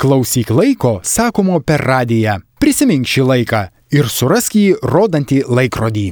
Klausyk laiko, sakomo per radiją. Prisimink šį laiką ir surask jį rodantį laikrodį.